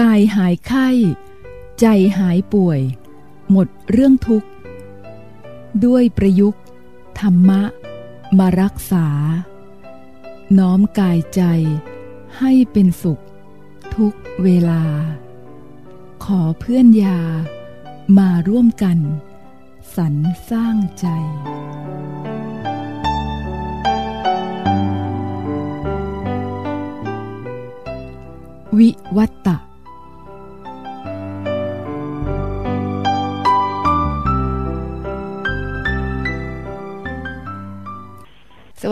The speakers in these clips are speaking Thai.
กายหายไข้ ใจหายป่วย หมดเรื่องทุกข์ ด้วยประยุกต์ ธรรมะ มารักษา น้อมกายใจ ให้เป็นสุข ทุกเวลา ขอเพื่อนยา มาร่วมกัน สรรสร้างใจวิวัตตะ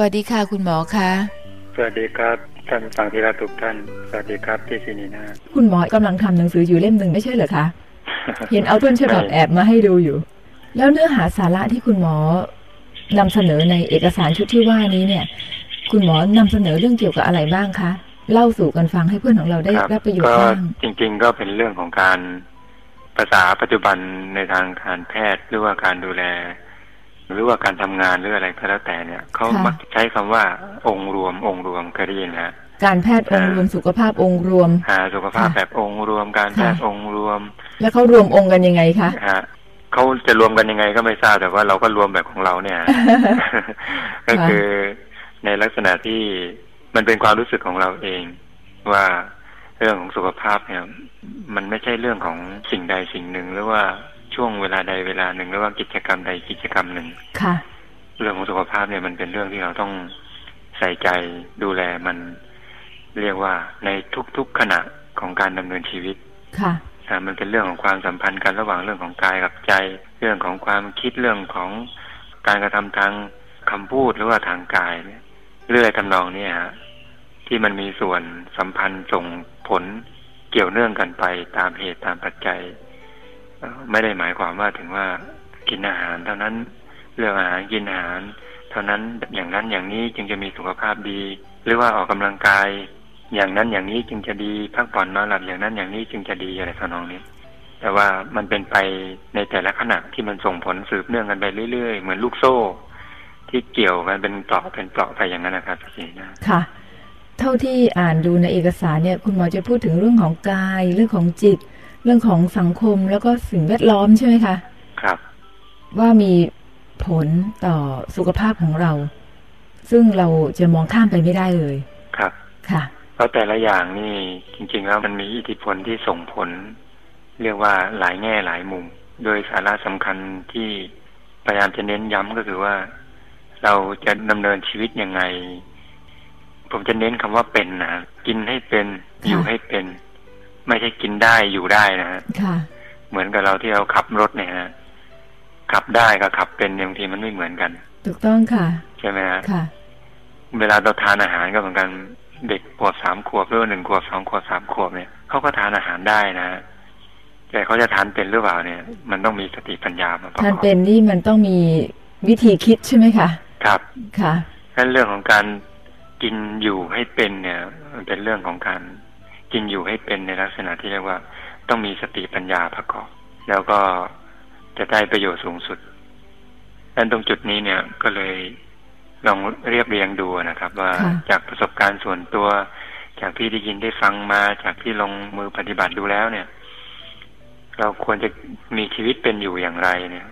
วัสดีค่ะ คุณหมอคะสวัสดีครับท่านฟังที่รักทุกท่าน สวัสดีครับพี่ชินีนาคุณหมอกำลังทำหนังสืออยู่เล่มหนึ่งไม่ใช่เหรอคะ เห็นเอาต้นฉบับแอบมาให้ดูอยู่ แล้วเนื้อหาสาระที่คุณหมอนำเสนอในเอกสารชุดที่ว่านี้เนี่ย คุณหมอนำเสนอเรื่องเกี่ยวกับอะไรบ้างคะ เล่าสู่กันฟังให้เพื่อนของเราได้ครับรับประโยชน์ก็บ้างจริง ๆ ก็เป็นเรื่องของการภาษาปัจจุบันในทางการแพทย์หรือว่าการดูแล หรือว่าการทำงานหรืออะไรก็แล้วแต่เนี่ยเขามักจะใช้คำว่าองค์รวม องค์รวมเคยได้ยินนะฮะการแพทย์องค์รวมสุขภาพองค์รวมหาสุขภาพค่ะแบบองค์รวม การแพทย์ค่ะองค์รวม แล้วเขารวมองค์กันยังไงคะฮะเขาจะรวมกันยังไงก็ไม่ทราบแต่ว่าเราก็รวมแบบของเราเนี่ย ก็คือในลักษณะที่มันเป็นความรู้สึกของเราเองว่าเรื่องของสุขภาพเนี่ย มันไม่ใช่เรื่องของสิ่งใดสิ่งหนึ่งหรือว่า ช่วงเวลาใดเวลาหนึ่งหรือว่ากิจกรรมใดกิจกรรมหนึ่งค่ะ เรื่องของสุขภาพเนี่ยมันเป็นเรื่องที่เราต้องใส่ใจดูแลมันเรียกว่าในทุกๆขณะของการดำเนินชีวิต ค่ะอ่ามันเป็นเรื่องของความสัมพันธ์กันระหว่างเรื่องของกายกับใจ เรื่องของความคิดเรื่องของการกระทำทางคำพูดหรือว่าทางกายเนี่ยเรื่อยทำนองเนี้ฮะที่มันมีส่วนสัมพันธ์ส่งผลเกี่ยวเนื่องกันไปตามเหตุตามปัจจัยเอ่อ ไม่ได้หมายความว่าถึงว่ากินอาหารเท่านั้นเรื่องอาหารกินอาหาร เท่านั้นอย่างนั้นอย่างนี้จึงจะมีสุขภาพดี หรือว่าออกกำลังกาย อย่างนั้นอย่างนี้จึงจะดีพักผ่อนนอนหลับอย่างนั้นอย่างนี้จึงจะดีอะไรทำนองนี้แต่ว่ามันเป็นไปในแต่ละขณะที่มันส่งผลสืบเนื่องกันไปเรื่อยๆ เหมือนลูกโซ่ ที่เกี่ยวกันเป็นเปลาะเป็นเปลาะไปอย่างนั้นนะครับพี่นะค่ะ เท่าที่อ่านดูในเอกสารเนี่ย คุณหมอจะพูดถึงเรื่องของกายเรื่องของจิต เรื่องของสังคมแล้วก็สิ่งแวดล้อมใช่ไหมคะ ครับ ว่ามีผลต่อสุขภาพของเรา ซึ่งเราจะมองข้ามไปไม่ได้เลย ครับ ค่ะเพราะแต่ละอย่างนี่จริง ๆ แล้วมันมีอิทธิพลที่ส่งผล เรียกว่าหลายแง่หลายมุม โดยสาระสำคัญที่พยายามจะเน้นย้ำก็คือว่า เราจะดำเนินชีวิตยังไง ผมจะเน้นคำว่าเป็นนะฮะกินให้เป็นค่ะอยู่ให้เป็น ไม่ใช่กินได้อยู่ได้นะฮะค่ะเหมือนกับเราที่เราขับรถเนี่ยฮะขับได้กับขับเป็นเนี่ยบางทีมันไม่เหมือนกัน ถูกต้องค่ะ ใช่ไหมฮะค่ะ เวลาเราทานอาหารก็เหมือนกันเด็กขวบสามขวบหรือว่าหนึ่งขวบสองขวบสามขวบเนี่ยเขาก็ทานอาหารได้นะฮะแต่เขาจะทานเป็นหรือเปล่าเนี่ย มันต้องมีสติปัญญามาประกท่านอบเป็นนี่มันต้องมีวิธีคิดใช่ไหมคะครับค่ะนั่นเรื่องของการกินอยู่ให้เป็นเนี่ย มันเป็นเรื่องของการ กินอยู่ให้เป็นในลักษณะที่เรียกว่า ต้องมีสติปัญญาประกอบ แล้วก็จะได้ประโยชน์สูงสุดดังตรงจุดนี้เนี่ยก็เลยลองเรียบเรียงดูนะครับ ว่าค่ะจากประสบการณ์ส่วนตัว จากที่ได้ยินได้ฟังมา จากที่ลงมือปฏิบัติดูแล้วเนี่ย เราควรจะมีชีวิตเป็นอยู่อย่างไรเนี่ย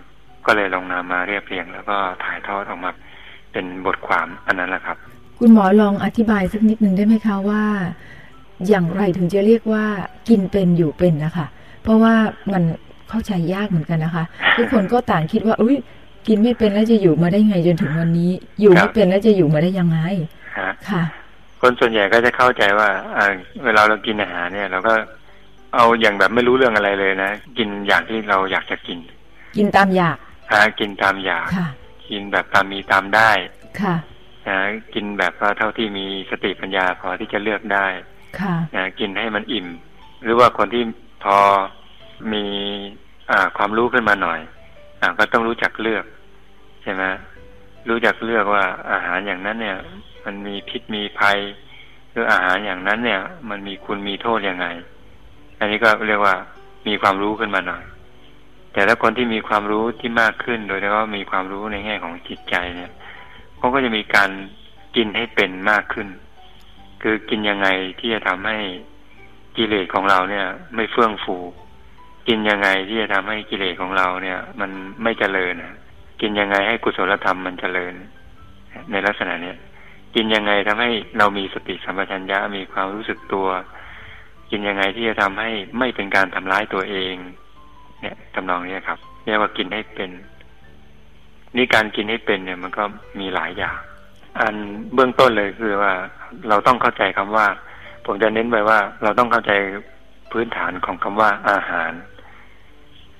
ก็เลยลองนำมาเรียบเรียง แล้วก็ถ่ายทอดออกมาเป็นบทความอันนั้นแหละครับ คุณหมอลองอธิบายสักนิดหนึ่งได้ไหมคะว่า อย่างไรถึงจะเรียกว่ากินเป็นอยู่เป็นนะคะ เพราะว่ามันเข้าใจยากเหมือนกันนะคะ ทุกคนก็ต่างคิดว่า อุ้ยกินไม่เป็นแล้วจะอยู่มาได้ไงจนถึงวันนี้ อยู่ครัไม่บเป็นแล้วจะอยู่มาได้ยังไงฮะค่ะ คนส่วนใหญ่ก็จะเข้าใจว่าอ่าเวลาเรากินอาหารเนี่ย เราก็เอาอย่างแบบไม่รู้เรื่องอะไรเลยนะ กินอย่างที่เราอยากจะกิน กินตามอยากหากินตามอยากค่ะกินแบบตามมีตามได้ ค่ะนะกินแบบว่าเท่าที่มีสติปัญญาพอที่จะเลือกได้ ค่ะกินให้มันอิ่ม หรือว่าคนที่พอมีอ่าความรู้ขึ้นมาหน่อยอ่าก็ต้องรู้จักเลือก ใช่ไหมรู้จักเลือกว่าอาหารอย่างนั้นเนี่ย มันมีพิษมีภัย หรืออาหารอย่างนั้นเนี่ย มันมีคุณมีโทษยังไง อันนี้ก็เรียกว่ามีความรู้ขึ้นมาหน่อย แต่ถ้าคนที่มีความรู้ที่มากขึ้น โดยเฉพาะมีความรู้ในแง่ของจิตใจเนี่ยเขาก็จะมีการกินให้เป็นมากขึ้น คือกินยังไงที่จะทำให้กิเลสของเราเนี่ย ไม่เฟื่องฟู กินยังไงที่จะทำให้กิเลสของเราเนี่ย มันไม่เจริญกินยังไงให้กุศลธรรมมันเจริญ ในลักษณะเนี้ยกินยังไงทำให้เรามีสติสัมปชัญญะมีความรู้สึกตัว กินยังไงที่จะทำให้ไม่เป็นการทำร้ายตัวเอง เนี่ยทำนองนี้ครับเรียกว่ากินให้เป็น นี่การกินให้เป็นเนี่ย มันก็มีหลายอย่าง อันเบื้องต้นเลยคือว่าเราต้องเข้าใจคำว่า ผมจะเน้นไว้ว่า เราต้องเข้าใจพื้นฐานของคำว่าอาหาร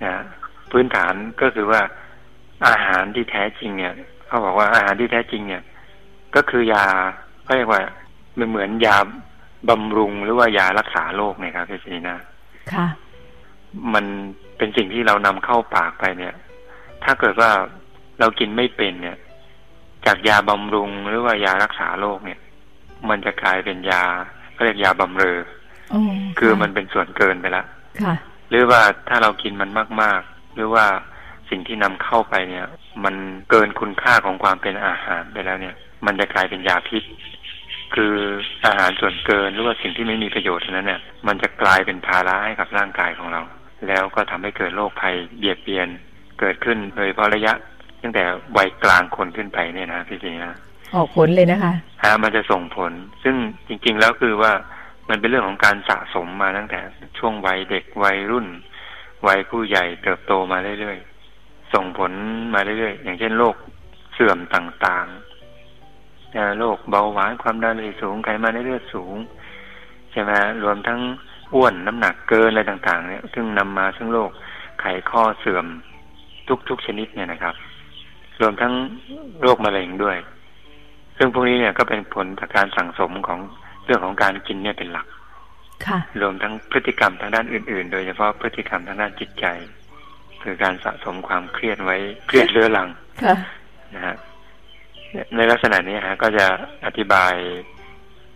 นะพื้นฐานก็คือว่าอาหารที่แท้จริงเนี่ยเขาบอกว่าอาหารที่แท้จริงเนี่ย ก็คือยาเขาเรียกว่ามันเหมือนยาบำรุงหรือว่ายารักษาโรคนะครับพี่ศีนาค่ะ มันเป็นสิ่งที่เรานำเข้าปากไปเนี่ย ถ้าเกิดว่าเรากินไม่เป็นเนี่ย จากยาบำรุงหรือว่ายารักษาโรคเนี่ย มันจะกลายเป็นยาเขาเรียกยาบำเรอคือมันเป็นส่วนเกินไปแล้วหรือว่าถ้าเรากินมันมาก ๆ หรือว่าสิ่งที่นำเข้าไปเนี่ย มันเกินคุณค่าของความเป็นอาหารไปแล้วเนี่ย มันจะกลายเป็นยาพิษ คืออาหารส่วนเกินหรือว่าสิ่งที่ไม่มีประโยชน์นั้นเนี่ย มันจะกลายเป็นภาระให้กับร่างกายของเรา แล้วก็ทำให้เกิดโรคภัยเบียดเบียนเกิดขึ้นโดยเพราะระยะ ตั้งแต่วัยกลางคนขึ้นไปเนี่ยนะพี่จีนะออกผลเลยนะคะฮะมันจะส่งผล ซึ่งจริง ๆ แล้วคือว่ามันเป็นเรื่องของการสะสมมาตั้งแต่ช่วงวัยเด็กวัยรุ่น วัยผู้ใหญ่เติบโตมาเรื่อยๆส่งผลมาเรื่อยๆอย่างเช่นโรคเสื่อมต่างๆโรคเบาหวานความดันโลหิตสูงไขมันในเลือดสูงใช่ไหมรวมทั้งอ้วนน้ำหนักเกินอะไรต่าง ๆ เนี่ย ซึ่งนำมาซึ่งโรคไขข้อเสื่อมทุกๆชนิดเนี่ยนะครับ รวมทั้งโรคมะเร็งด้วย ซึ่งพวกนี้เนี่ยก็เป็นผลจากการสั่งสมของเรื่องของการกินเนี่ยเป็นหลักค่ะรวมทั้งพฤติกรรมทางด้านอื่น ๆ โดยเฉพาะพฤติกรรมทางด้านจิตใจ คือการสะสมความเครียดไว้เครียดเรื้อรังนะฮะในลักษณะนี้ฮะก็จะอธิบาย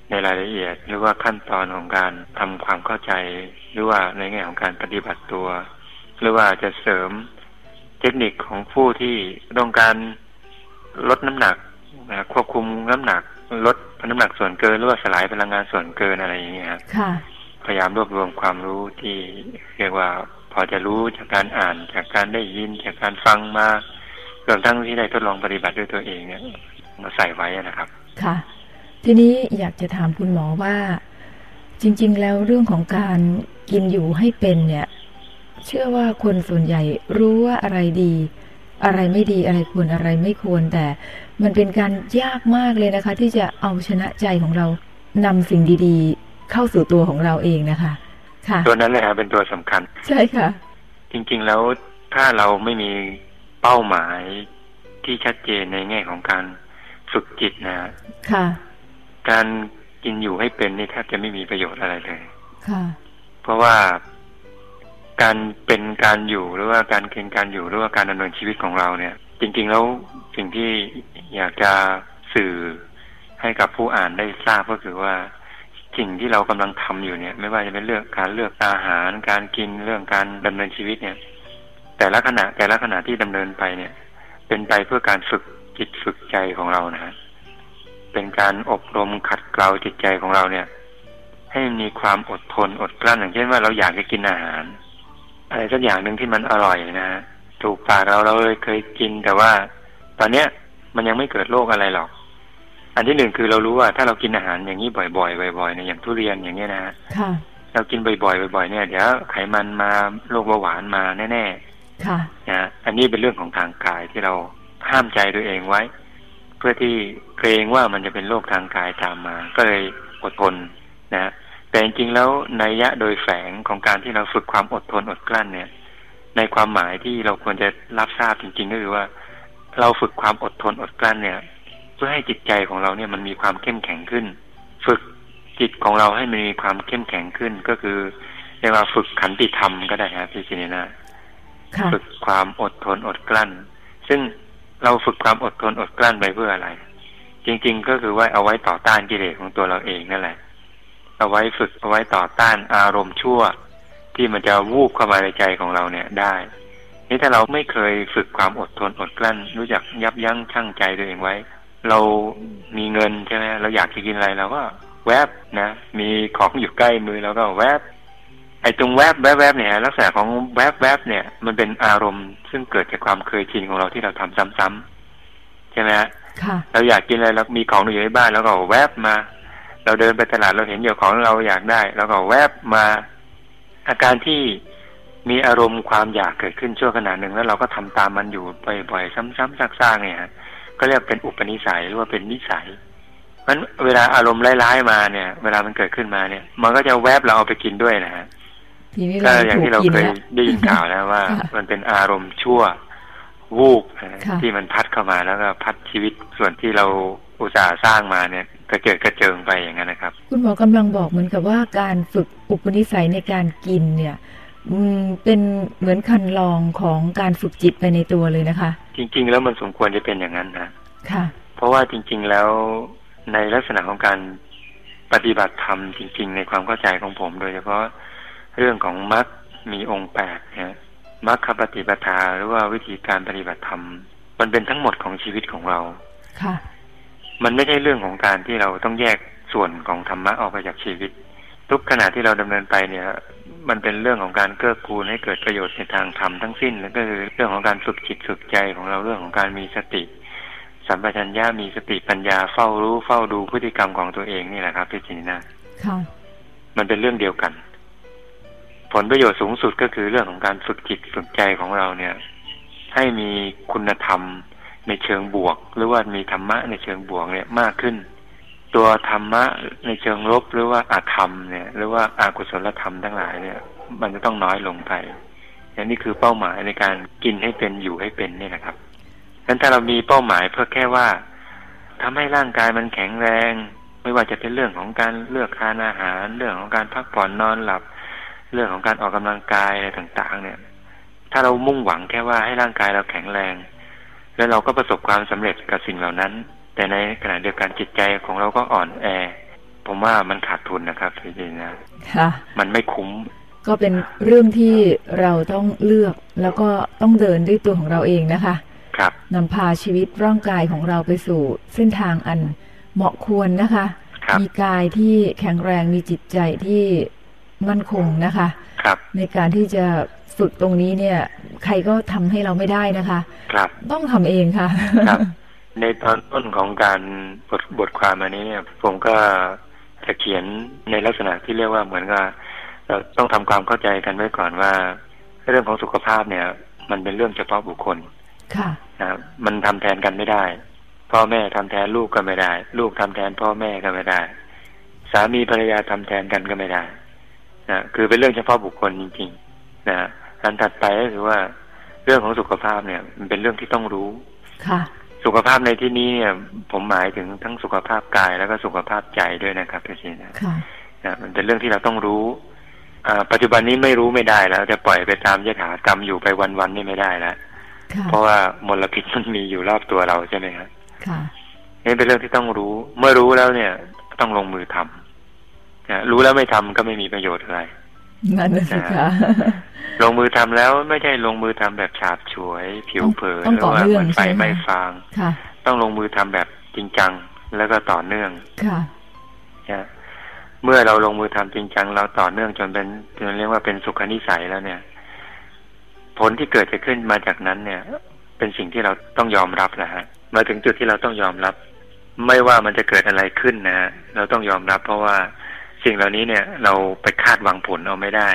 ในรายละเอียด หรือว่าขั้นตอนของการทำความเข้าใจ หรือว่าในแง่ของการปฏิบัติตัว หรือว่าจะเสริมเทคนิคของผู้ที่ต้องการลดน้ำหนักนะควบคุมน้ำหนัก ลดน้ำหนักส่วนเกินหรือว่าสลายพลังงานส่วนเกินอะไรอย่างเงี้ยค่ะพยายามรวบรวมความรู้ที่เรียกว่าพอจะรู้จากการอ่านจากการได้ยินจากการฟังมารวมทั้งที่ได้ทดลองปฏิบัติด้วยตัวเองเนี่ยมาใส่ไว้นะครับ ค่ะ ทีนี้อยากจะถามคุณหมอว่า จริง ๆ แล้วเรื่องของการกินอยู่ให้เป็นเนี่ย เชื่อว่าคนส่วนใหญ่รู้ว่าอะไรดี อะไรไม่ดีอะไรควรอะไรไม่ควรแต่มันเป็นการยากมากเลยนะคะ ที่จะเอาชนะใจของเรานำสิ่งดีๆ เข้าสู่ตัวของเราเองนะคะ ค่ะ ตัวนั้นแหละเป็นตัวสำคัญ ใช่ค่ะ จริงๆแล้วถ้าเราไม่มีเป้าหมายที่ชัดเจนในแง่ของการฝึกจิตนะค่ะ การกินอยู่ให้เป็นนี่แทบจะไม่มีประโยชน์อะไรเลย ค่ะ เพราะว่า การเป็นการอยู่หรือว่าการกินการอยู่หรือว่าการดำเนินชีวิตของเราเนี่ย จริง ๆ แล้วสิ่งที่อยากจะสื่อให้กับผู้อ่านได้ทราบก็คือว่าสิ่งที่เรากำลังทำอยู่เนี่ย ไม่ว่าจะเป็นเรื่องการเลือกอาหาร การกินเรื่องการดำเนินชีวิตเนี่ย แต่ละขณะแต่ละขณะที่ดำเนินไปเนี่ย เป็นไปเพื่อการฝึกจิตฝึกใจของเรานะฮะเป็นการอบรมขัดเกลาจิตใจของเราเนี่ย ให้มีความอดทนอดกลั้นอย่างเช่นว่าเราอยากจะกินอาหาร อะไรสักอย่างหนึ่งที่มันอร่อยนะฮะถูกปากเราเราเลยเคยกินแต่ว่า ตอนเนี้ยมันยังไม่เกิดโรคอะไรหรอก อันที่หนึ่งคือเรารู้ว่าถ้าเรากินอาหารอย่างนี้บ่อยๆบ่อยๆเนี่ยอย่างทุเรียนอย่างเงี้ยนะฮะเรากินบ่อยๆบ่อยๆเนี่ยเดี๋ยวไขมันมาโรคเบาหวานมาแน่ๆค่ะนะอันนี้เป็นเรื่องของทางกายที่เราห้ามใจตัวเองไว้ เพื่อที่เกรงว่ามันจะเป็นโรคทางกายตามมา ก็เลยอดทนนะ แต่จริงๆแล้วนัยยะโดยแฝงของการที่เราฝึกความอดทนอดกลั้นเนี่ย ในความหมายที่เราควรจะรับทราบจริง ๆ ก็คือว่า เราฝึกความอดทนอดกลั้นเนี่ย เพื่อให้จิตใจของเราเนี่ยมันมีความเข้มแข็งขึ้น ฝึกจิตของเราให้มันมีความเข้มแข็งขึ้นก็คือเรียกว่าฝึกขันติธรรมก็ได้ครับพี่จินีนาฝึกความอดทนอดกลั้น ซึ่งเราฝึกความอดทนอดกลั้นไปเพื่ออะไร จริง ๆ ก็คือว่าเอาไว้ต่อต้านกิเลสของตัวเราเองนั่นแหละ เอาไว้ฝึกเอาไว้ต่อต้านอารมณ์ชั่ว ที่มันจะวูบเข้ามาในใจของเราเนี่ยได้ นี่ถ้าเราไม่เคยฝึกความอดทนอดกลั้น รู้จักยับยั้งชั่งใจตัวเองไว้ เรามีเงินใช่ไหมเราอยากจะกินอะไรเราก็แวบนะ มีของอยู่ใกล้มือแล้วก็แวบไอ้ตรงแวบแวบแวบเนี่ย ลักษณะของแวบแวบเนี่ย มันเป็นอารมณ์ซึ่งเกิดจากความเคยชินของเราที่เราทำซ้ำๆใช่ไหมฮะค่ะเราอยากกินอะไรเรามีของอยู่ในบ้านแล้วก็แวบมา เราเดินไปตลาดเราเห็นอยู่ของเราอยากได้แล้วก็แวบมาอาการที่มีอารมณ์ความอยากเกิดขึ้นชั่วขณะหนึ่งแล้วเราก็ทำตามมันอยู่บ่อยๆ ซ้ำๆซากๆเนี่ยฮะก็เรียกเป็นอุปนิสัยหรือว่าเป็นนิสัยมันเวลาอารมณ์ร้ายๆมาเนี่ย เวลามันเกิดขึ้นมาเนี่ย มันก็จะแวบเราเอาไปกินด้วยนะฮะทีนี้ก็เราอย่างถูกที่เรากินเคยแล้วได้ยินข่าวแล้วว่าค่ะมันเป็นอารมณ์ชั่ววูบนะค่ะที่มันพัดเข้ามาแล้วก็พัดชีวิตส่วนที่เราอุตส่าห์สร้างมาเนี่ย กระเจิดกระเจิงไปอย่างนั้นนะครับ คุณหมอกำลังบอกเหมือนกับว่าการฝึกอุปนิสัยในการกินเนี่ยอืมเป็นเหมือนคันลองของการฝึกจิตไปในตัวเลยนะคะ จริง ๆ แล้วมันสมควรจะเป็นอย่างนั้นนะค่ะ เพราะว่าจริง ๆ แล้วในลักษณะของการปฏิบัติธรรมจริง ๆ ในความเข้าใจของผม โดยเฉพาะเรื่องของมรรคมีองค์แปดเนี่ยมรรคปฏิปทาหรือว่าวิธีการปฏิบัติธรรม มันเป็นทั้งหมดของชีวิตของเราค่ะ มันไม่ใช่เรื่องของการที่เราต้องแยกส่วนของธรรมะออกไปจากชีวิต ทุกขณะที่เราดำเนินไปเนี่ย มันเป็นเรื่องของการเกื้อกูลให้เกิดประโยชน์ในทางธรรมทั้งสิ้นแล้วก็คือเรื่องของการฝึกจิตฝึกใจของเราเรื่องของการมีสติ สัมปชัญญะมีสติปัญญาเฝ้ารู้เฝ้าดูพฤติกรรมของตัวเองนี่แหละครับพี่จินนะค่ะมันเป็นเรื่องเดียวกัน ผลประโยชน์สูงสุดก็คือเรื่องของการฝึกจิตฝึกใจของเราเนี่ย ให้มีคุณธรรม ในเชิงบวก หรือว่ามีธรรมะในเชิงบวกเนี่ยมากขึ้น ตัวธรรมะในเชิงลบหรือว่าอาธรรมเนี่ย หรือว่าอากุศลธรรมทั้งหลายเนี่ย มันจะต้องน้อยลงไปอย่างนี้คือเป้าหมายในการกินให้เป็นอยู่ให้เป็นนี่นะครับฉะนั้นถ้าเรามีเป้าหมายเพื่อแค่ว่าทำให้ร่างกายมันแข็งแรง ไม่ว่าจะเป็นเรื่องของการเลือกทานอาหาร เรื่องของการพักผ่อนนอนหลับ เรื่องของการออกกำลังกายอะไรต่าง ๆ เนี่ย ถ้าเรามุ่งหวังแค่ว่าให้ร่างกายเราแข็งแรง แล้วเราก็ประสบความสำเร็จกับสิ่งเหล่านั้น แต่ในขณะเดียวกันจิตใจของเราก็อ่อนแอ ผมว่ามันขาดทุนนะครับจริงๆนะค่ะ มันไม่คุ้ม ก็เป็นเรื่องที่เราต้องเลือกแล้วก็ต้องเดินด้วยตัวของเราเองนะคะครับนำพาชีวิตร่างกายของเราไปสู่ เส้นทางอันเหมาะควรนะคะครับมีกายที่แข็งแรงมีจิตใจที่มั่นคงนะคะครับ ในการที่จะฝึกตรงนี้เนี่ย ใครก็ทำให้เราไม่ได้นะคะ ครับ ต้องทำเองค่ะ ครับ ในตอนต้นของการบทบทความอันนี้เนี่ย ผมก็จะเขียนในลักษณะที่เรียกว่าเหมือนกับเราต้องทำความเข้าใจกันไว้ก่อนว่า เรื่องของสุขภาพเนี่ย มันเป็นเรื่องเฉพาะบุคคล ค่ะนะครับมันทำแทนกันไม่ได้ พ่อแม่ทำแทนลูกก็ไม่ได้ ลูกทำแทนพ่อแม่ก็ไม่ได้ สามีภรรยาทำแทนกันก็ไม่ได้ นะคือเป็นเรื่องเฉพาะบุคคลจริงๆนะอันถัดไปก็คือว่าเรื่องของสุขภาพเนี่ย มันเป็นเรื่องที่ต้องรู้ ค่ะ สุขภาพในที่นี้เนี่ย ผมหมายถึงทั้งสุขภาพกายแล้วก็สุขภาพใจด้วยนะครับพี่ชินนะค่ะนะมันเป็นเรื่องที่เราต้องรู้อ่าปัจจุบันนี้ไม่รู้ไม่ได้แล้ว จะปล่อยไปตามยถากรรมอยู่ไปวันๆนี่ไม่ได้แล้วค่ะเพราะว่ามลพิษมันมีอยู่รอบตัวเราใช่ไหมครับค่ะนี่เป็นเรื่องที่ต้องรู้ เมื่อรู้แล้วเนี่ย ต้องลงมือทำนะ รู้แล้วไม่ทำก็ไม่มีประโยชน์อะไรนั่นน่ะสิคะลงมือทำแล้วไม่ใช่ลงมือทำแบบฉาบฉวย ผิวเผินต้องหรืต่อว่าเนื่องเหมือนไฟใช่ไหมไม่ฟางค่ะต้องลงมือทำแบบจริงจังแล้วก็ต่อเนื่องค่ะนะเมื่อเราลงมือทำจริงจังเราต่อเนื่องจนเป็นจนเรียกว่าเป็นสุขนิสัยแล้วเนี่ย ผลที่เกิดจะขึ้นมาจากนั้นเนี่ย เป็นสิ่งที่เราต้องยอมรับนะฮะมาถึงจุดที่เราต้องยอมรับ ไม่ว่ามันจะเกิดอะไรขึ้นนะฮะเราต้องยอมรับเพราะว่า สิ่งเหล่านี้เนี่ย เราไปคาดหวังผลเอาไม่ได้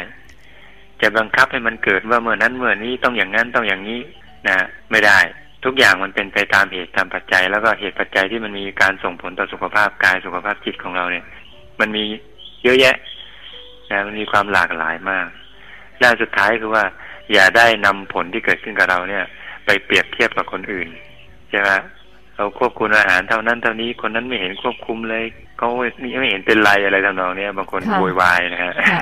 จะบังคับให้มันเกิดว่าเมื่อนั้นเมื่อนี้ต้องอย่างนั้นต้องอย่างนี้นะไม่ได้ ทุกอย่างมันเป็นไปตามเหตุตามปัจจัย แล้วก็เหตุปัจจัยที่มันมีการส่งผลต่อสุขภาพกายสุขภาพจิตของเราเนี่ย มันมีเยอะแยะนะมันมีความหลากหลายมากด้านสุดท้ายคือว่า อย่าได้นำผลที่เกิดขึ้นกับเราเนี่ย ไปเปรียบเทียบกับคนอื่นใช่ไหมเราควบคุมอาหารเท่านั้นเท่านี้คนนั้นไม่เห็นควบคุมเลย เขานี่ไม่เห็นเป็นไรอะไรทำนองเนี้ยบางคนค่ะโวยวายนะฮะค่ะ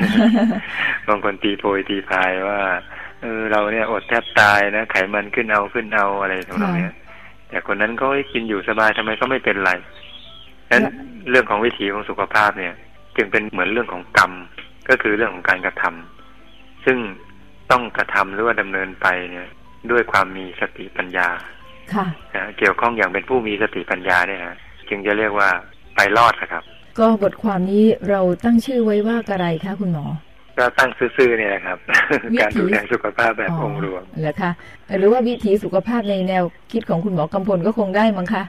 บางคนตีโพยตีพายว่าเออเราเนี่ยอดแทบตายนะไขมันขึ้นเอาขึ้นเอาอะไรทำนองเนี้ยแต่คนนั้นก็กินอยู่สบายทำไมก็ไม่เป็นไรนั้นเรื่องของวิถีของสุขภาพเนี่ย จึงเป็นเหมือนเรื่องของกรรม ก็คือเรื่องของการกระทำซึ่งต้องกระทำหรือว่าดำเนินไปเนี่ย ด้วยความมีสติปัญญา ค่ะนะเกี่ยวข้องอย่างเป็นผู้มีสติปัญญาเนี่ยฮะจึงจะเรียกว่า ไปรอดนะครับ ก็บทความนี้เราตั้งชื่อไว้ว่าอะไรคะคุณหมอ ก็ตั้งซื่อๆเนี่ยนะครับวิถีการดูแลสุขภาพแบบองค์รวมเหรอคะหรือว่าวิถีสุขภาพในแนวคิดของคุณหมอกำพลก็คงได้มั้งคะ